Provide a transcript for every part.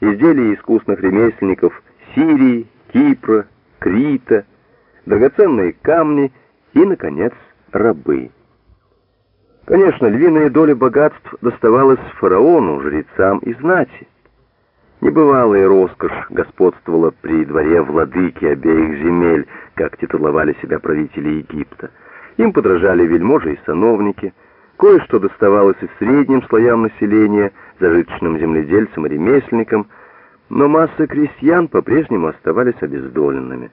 изделия искусных ремесленников Сирии, Кипра, Крита, драгоценные камни и, наконец, рабы. Конечно, львиная доля богатств доставалась фараону, жрецам и знати. Небывалая роскошь господствовала при дворе владыки обеих земель, как титуловали себя правители Египта. Им подражали вельможи и сановники, кое-что доставалось и средним слоям населения, зажиточным земледельцам и ремесленникам, но масса крестьян по-прежнему оставались обездоленными.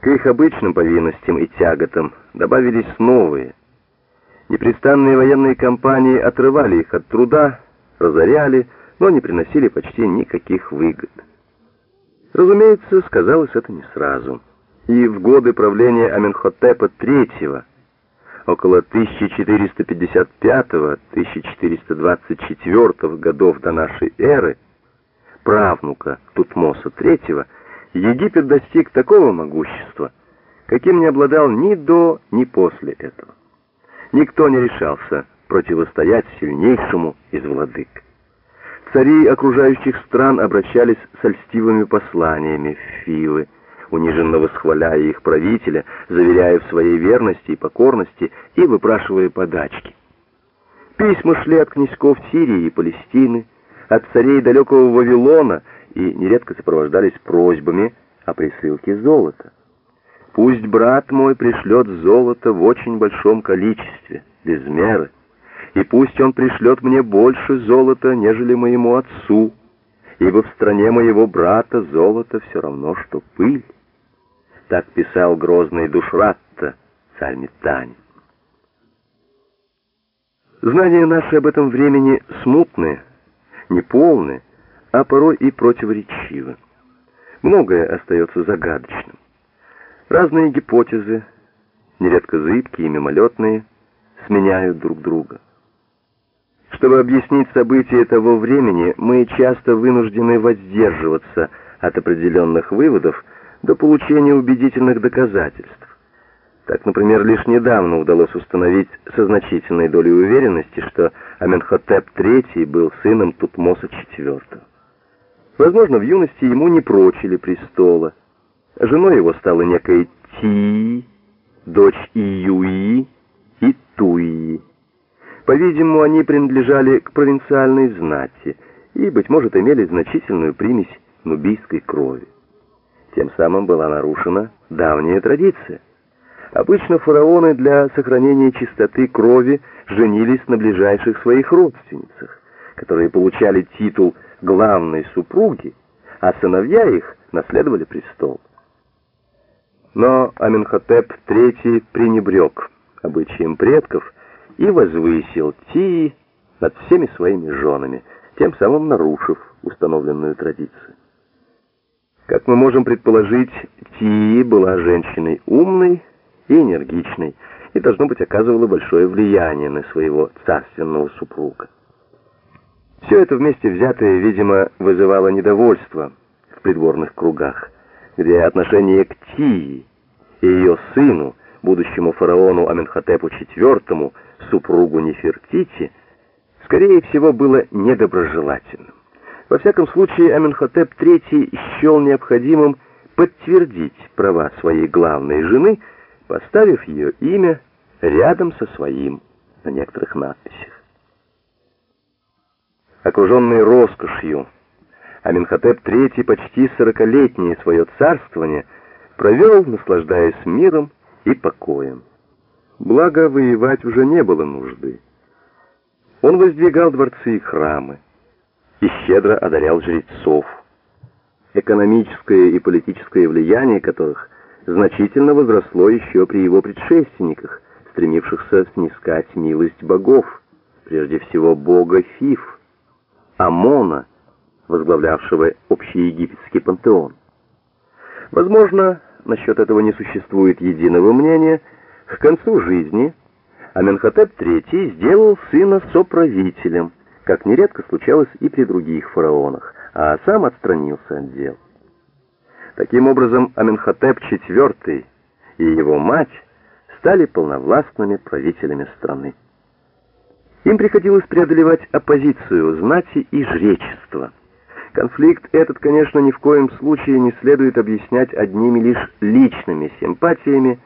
К их обычным повинностям и тяготам добавились новые. Непрестанные военные кампании отрывали их от труда, разоряли, но не приносили почти никаких выгод. Разумеется, сказалось это не сразу. И в годы правления Аменхотепа III, около 1455-1424 годов до нашей эры, правнука Тутмоса III, Египет достиг такого могущества, каким не обладал ни до, ни после этого. Никто не решался противостоять сильнейшему из владык. Цари окружающих стран обращались с льстивыми посланиями в Фивы, униженно восхваляя их правителя, заверяя в своей верности и покорности и выпрашивая подачки. Письма шли от князьков Сирии и Палестины, от царей далекого Вавилона и нередко сопровождались просьбами о присылке золота. Пусть брат мой пришлет золото в очень большом количестве, без меры, и пусть он пришлет мне больше золота, нежели моему отцу, ибо в стране моего брата золото все равно, что пыль. Так писал грозный Душратта, царь Метань. Знания наши об этом времени смутные, неполные, а порой и противоречивы. Многое остается загадочным. Разные гипотезы, нередко зыбкие и мимолетные, сменяют друг друга. Чтобы объяснить события того времени, мы часто вынуждены воздерживаться от определенных выводов до получения убедительных доказательств. Так, например, лишь недавно удалось установить со значительной долей уверенности, что Аменхотеп III был сыном Тутмоса IV. Возможно, в юности ему не прочили престола. Женой его стала некая Ти, дочь Июи и Туи. По-видимому, они принадлежали к провинциальной знати и, быть может, имели значительную примесь нубийской крови. Тем самым была нарушена давняя традиция. Обычно фараоны для сохранения чистоты крови женились на ближайших своих родственницах, которые получали титул главной супруги, а сыновья их наследовали престол. Но Аменхотеп III пренебрег обычаем предков и возвысил Тии над всеми своими женами, тем самым нарушив установленную традицию. Как мы можем предположить, Тии была женщиной умной и энергичной, и, должно быть, оказывала большое влияние на своего царственного супруга. Все это вместе взятое, видимо, вызывало недовольство в придворных кругах, где отношение к Тии и ее сыну, будущему фараону Аменхотепу IV, супругу Нефертити, скорее всего, было недоброжелательным. Во всяком случае, Аменхотеп III счел необходимым подтвердить права своей главной жены, поставив ее имя рядом со своим на некоторых надписях. Окруженный роскошью, Аменхотеп III почти сорокалетнее свое царствование провел, наслаждаясь миром и покоем. Благо, воевать уже не было нужды. Он воздвигал дворцы и храмы, и щедро одарял жрецов, экономическое и политическое влияние которых значительно возросло еще при его предшественниках, стремившихся снискать милость богов, прежде всего бога Фиф, Амона, возглавлявшего общий египетский пантеон. Возможно, насчет этого не существует единого мнения, к концу жизни Аменхотеп III сделал сына соправителем, как нередко случалось и при других фараонах, а сам отстранился от дел. Таким образом, Аменхотеп IV и его мать стали полновластными правителями страны. Им приходилось преодолевать оппозицию знати и жречества, Конфликт этот, конечно, ни в коем случае не следует объяснять одними лишь личными симпатиями